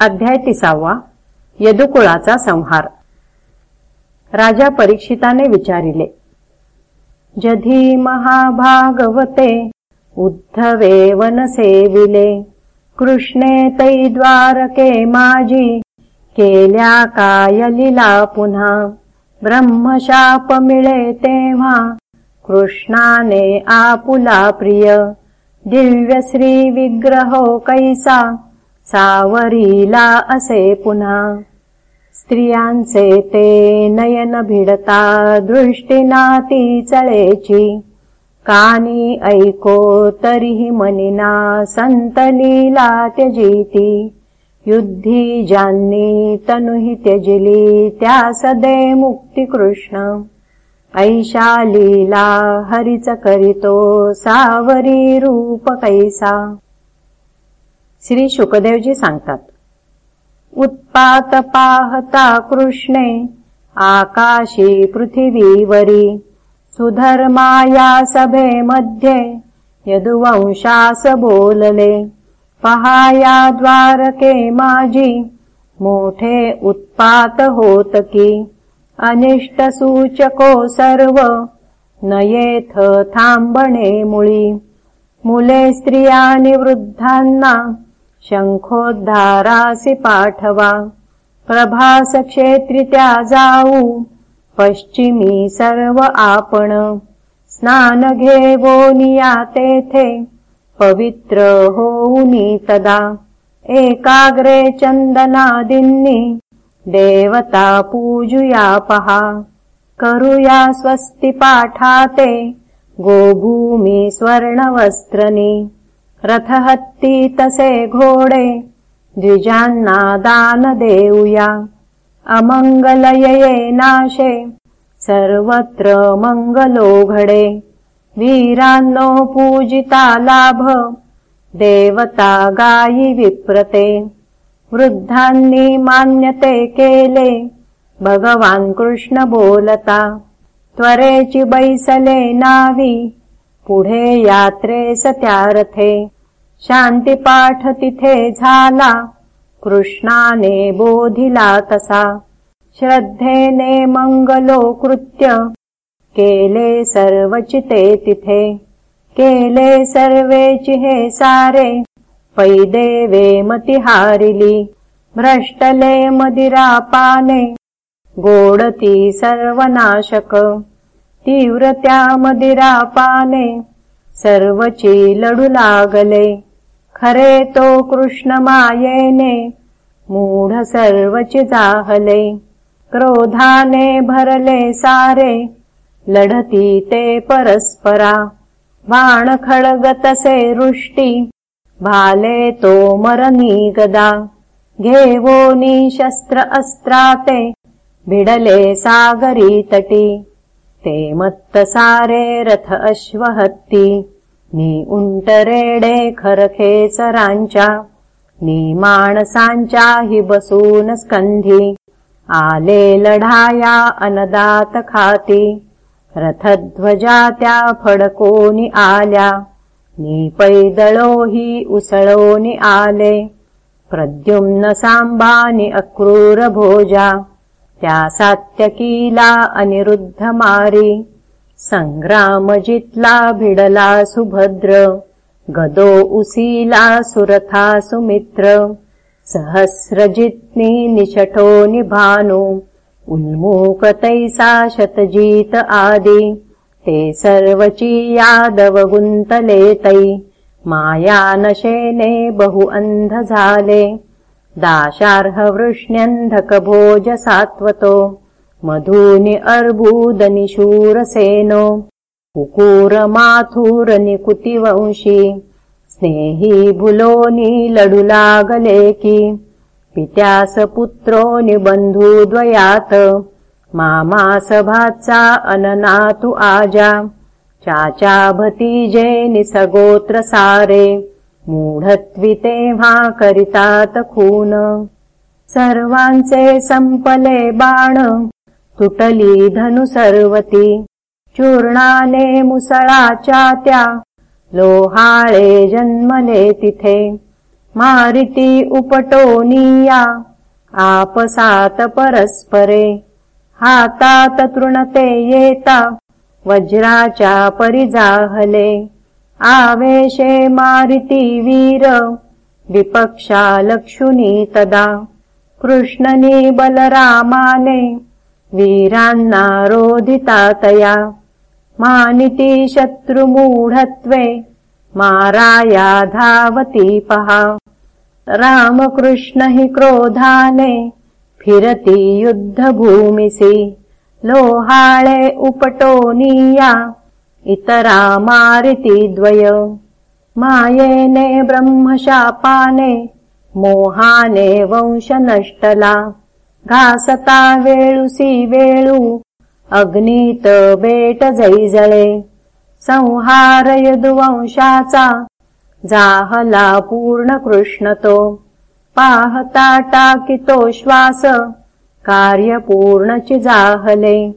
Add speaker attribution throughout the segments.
Speaker 1: अध्याय तिसावा यदुकुळाचा संहार. राजा परीक्षिताने विचारिले जधी महाभागवते उद्धवे वनसेविले कृष्णे तै द्वारके माजी केल्या काय लिला पुन्हा ब्रह्मशाप मिळे तेव्हा कृष्णाने आपुला प्रिय दिव्य श्री विग्रहो कैसा सावरीला असे पुन्हा स्त्रियांचे ते नयन भिडता दृष्टीनाती चळेची। कानी ऐको तरीही मनिना संतलीला त्यजीती। युद्धी जानी तनुहि त्यजिली त्या सदे मुक्ती कृष्ण। ऐशा लीला हरिच करितो सावरी रूप कैसा श्री शुकदेवजी सांगतात उत्पात पाहता कृष्णे आकाशी पृथिवीवरी सुधर्माया सभे मध्ये यदुवंशास बोलले पहाया द्वारके माजी मोठे उत्पात होत की अनिष्ट सूचको सर्व नयेथ थांबणे मुळी मुले स्त्रियानि वृद्धांना शङ्खोद्धारासि पाठवा। प्रभासक्षेत्रि त्या जाऊ पश्चिमी सर्व आपण। स्नान घेवो नियातेथे पवित्र होऊनी तदा एकाग्रे चन्दनादिन्नि। देवता पूजुया पहा। करुया स्वस्ति पाठाते गोभूमि स्वर्णवस्त्रनि रथहत्ती तसे घोडे द्विजान्ना दान अमङ्गलयये नाशे सर्वत्र मङ्गलो घडे वीरान्नो पूजिता लाभ देवता गायि विप्रते वृद्धान्नी मान्यते केले भगवान् कृष्ण बोलता त्वरेचि बैसले नावी पुढे यात्रे सत्यारथे शांतीपाठ तिथे झाला. कृष्णाने बोधिला तसा. श्रद्धेने मंगलो कृत्य केले सर्वचिते तिथे. केले सर्वेची हे सारे. पैदेवे मतिहारिली भ्रष्टले मदिरापाने गोडती सर्वनाशक. तीव्रत्या मदिरापाने सर्वची लडू लागले. खरे तो कृष्ण मूढ सर्वची जाहले क्रोधाने भरले सारे लढती ते परस्परा बाण खळगतसे रुष्टी भाले तो मरनी गदा घेवोनी शस्त्र अस्त्राते भिडले सागरी तटी ते मत्त सारे रथ अश्वहत्ती नी उंटरेडे खरखे सरांच्या नी माणसांच्या हि बसून स्कंधी आले लढाया अनदात खाती रथध्वजा त्या फडकोनी आल्या नी पैदळो हि उसळोनी आले प्रद्युम्न सांबानी अक्रूर भोजा त्या सात्यकीला अनिरुद्ध मारी संग्राम जितला भिडला सुभद्र गदो उसीला सुरथा सुमित्र सहस्रजित्नी निषठो निभानु उन्मूकतैसा शतजीत आदि ते सर्वची यादव गुन्तलेतै मायानशेने बहु अन्ध झाले दाशार्हवृष्ण्यन्धकभोज सात्वतो मधूनि अर्बूदनिशूरसेनो कुकूरमाथुरनिकुतिवंशी स्नेही भुलोनि लडुलागलेकी पित्यास पुत्रो निबन्धुद्वयात् मामासभात्सा अननातु आजा चाचा भतीजे निसगोत्र सारे मूढत्विते वा करितात खून। सर्वांचे संपले बाण तुटली धनु सर्वती। चूर्णाने मुसळाच्या त्या लोहाळे जन्मले तिथे। मारिति उपटोनीया आपसात परस्परे। हातात तृणते येता वज्राचा परिजाहले। आवेशे मारिति वीर विपक्षा लक्षुनी तदा। कृष्णनी बलरामाने वीरान्नारोधितातया मानिति शत्रुमूढत्वे माराया धावतीपहा रामकृष्ण हि क्रोधाने फिरति युद्धभूमिसि। लोहाळे उपटोनीया इतरा मारिति द्वय। मायेने ब्रह्मशापाने मोहाने वंशनष्टला घासता वेळुसी वेळू अग्नीत बेट जैजळे संहार यदुवंशाचा जाहला पूर्ण कृष्ण तो. पाहता टाकितो श्वास कार्य पूर्णची जाहले.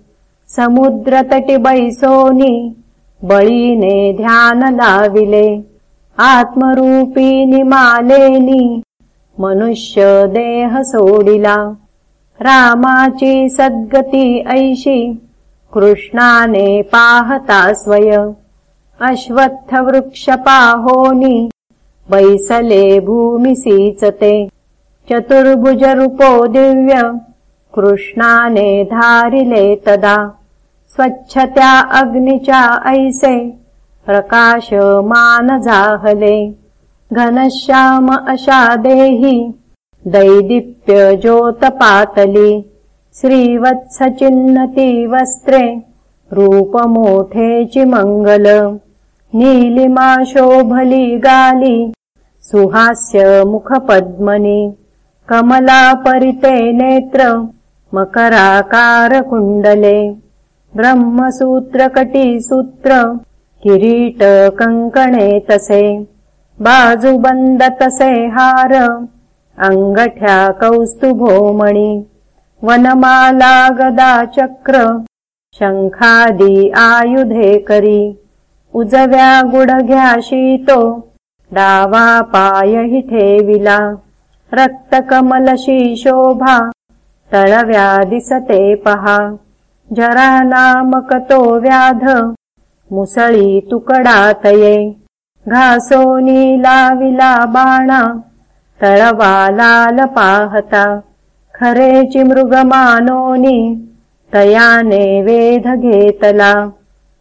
Speaker 1: समुद्रतटि बैसोनी बळीने ध्यान लाविले. आत्मरूपी निमालेनी मनुष्य देह सोडिला. रामाची सद्गती ऐशी कृष्णाने पाहता स्वय। अश्वत्थवृक्षपाहोनि बैसले भूमिसीचते चतुर्भुजरूपो दिव्य कृष्णाने धारिले तदा। स्वच्छत्या अग्निचा ऐसे जाहले। घनश्याम अशादेहि दैदीप्य ज्योतपातली श्रीवत्सचिन्नति वस्त्रे रूपमोठेचि मङ्गल नीलिमा शोभली गाली सुहास्य मुखपद्मनि कमला नेत्र मकराकारकुण्डले ब्रह्मसूत्रकटिसूत्र किरीट कङ्कणे तसे बाजुबन्दतसे हार अङ्गठ्या कौस्तुभोमणि वनमाला गदा चक्र शङ्खादि आयुधे करी उजव्या गुडघ्या शीतो डावा पायहि ठेविला रक्तकमलशी शोभा तळव्यादिसते पहा जरा नामकतो व्याध मुसळी तुकडातये घासो नीलाविला बाणा तळवालाल पाहता खरेची मृगमानोनी तयाने वेध घेतला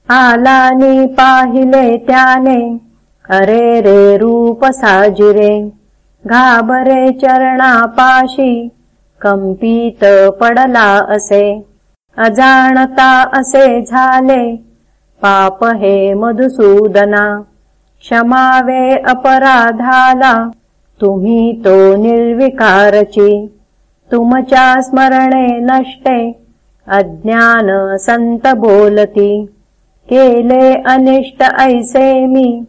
Speaker 1: आलानी पाहिले अरे रे रूप साजिरे घाबरे चरणापाशी कंपीत पडला असे अजाणता असे झाले पाप हे मधुसूदना क्षमावे अपराधाला तुम्ही तो निर्विकारची तुमच्या स्मरणे नष्टे अज्ञान संत बोलती. केले अनिष्ट ऐसे मी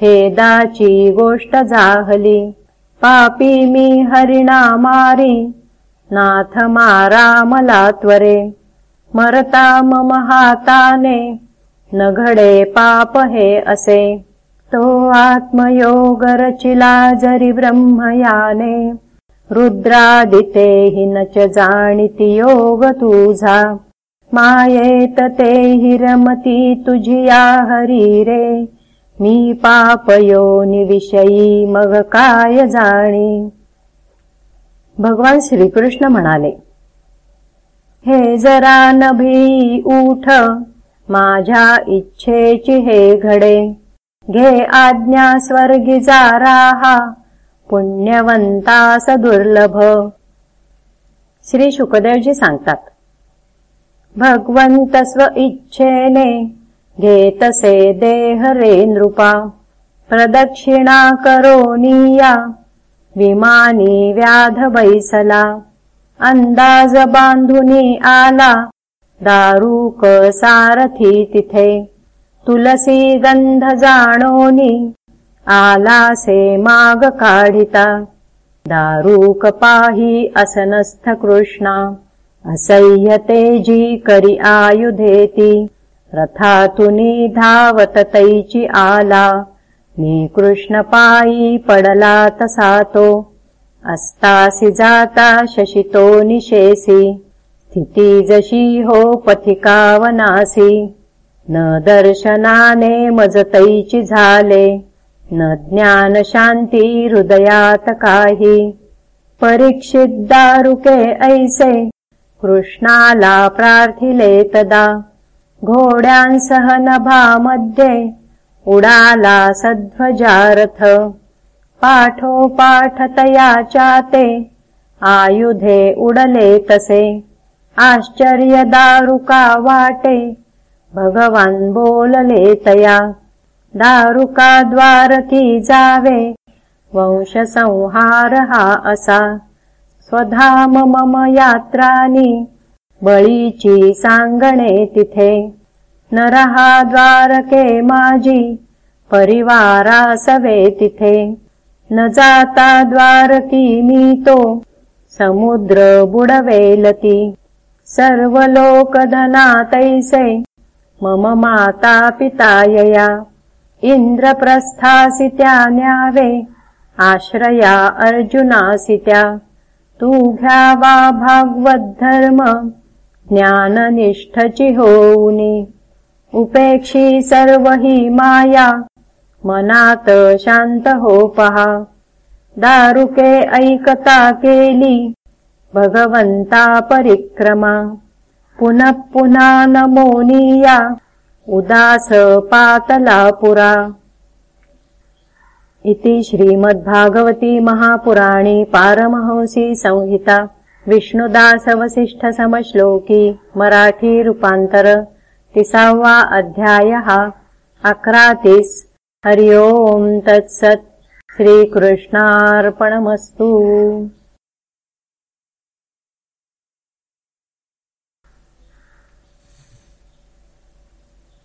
Speaker 1: खेदाची गोष्ट जाहली. पापी मी हरिणा मारी नाथ मारा मला त्वरे. मरता मम हाताने न घडे पाप हे असे तो आत्मयोग रचिला जरी ब्रह्मयाने रुद्रादिते हि न च जाणिति योग तुझा. मायेत ते हि रमती तुझिया हरीरे मी पापयोनि विषयी मग काय जाणी? भगवान श्रीकृष्ण म्हणाले हे जरा नभी उठ माझ्या इच्छेची हे घडे. घे आज्ञा स्वर्गी जाराहा पुण्यवंता दुर्लभ. श्री शुकदेवजी सांगतात भगवंत स्व इच्छेने घेतसे देह रे नृपा. प्रदक्षिणा करोनीया विमानी व्याध बैसला. अंदाज बांधुनी आला. दारूक सारथी तिथे. तुलसी गंध जाणोनी आलासे माग काढिता दारूक पाही असनस्थ कृष्णा असह्यते जी करी आयुधेती। रथातुनी धावत तैची आला। निकृष्णपायी पडला तसातो अस्तासि जाता शशितो निशेसि। स्थिति जशी हो पथिकावनासि न दर्शनाने मजतैचि झाले न ज्ञान शान्ति हृदयात काही। परीक्षित दारुके ऐसे कृष्णाला प्रार्थिले तदा। घोड्यांसह नभामध्ये उडाला सध्वजारथ। पाठोपाठतया चाते आयुधे उडले तसे। आश्चर्य दारुका वाटे भगवान् बोलले तया। दारुका द्वारकी जावे वंशसंहारहा असा। स्वधाम मम यात्रानि बळीची सांगणे तिथे। नरहा द्वारके माजी परिवारा सवे तिथे। न जाता द्वारकी मीतो समुद्र बुडवेलती। सर्वलोकधना तैसे मम माता पितायया इन्द्रप्रस्थासित्या न्यावे आश्रया अर्जुनासित्या तुभ्या वा भागवद्धर्म ज्ञाननिष्ठचिहोनि उपेक्षी सर्व हि माया मनात शान्त होपहा दारुके ऐकता केली भगवन्ता परिक्रमा पुनः पुनः नमोनीया उदास पातलापुरा इति श्रीमद्भागवती महापुराणी पारमहंसी संहिता। विष्णुदासवसिष्ठसमश्लोकी मराठी रूपान्तर। तिसावा अध्यायः। अक्रातिस्। हरि ओम् तत्सत्। श्रीकृष्णार्पणमस्तु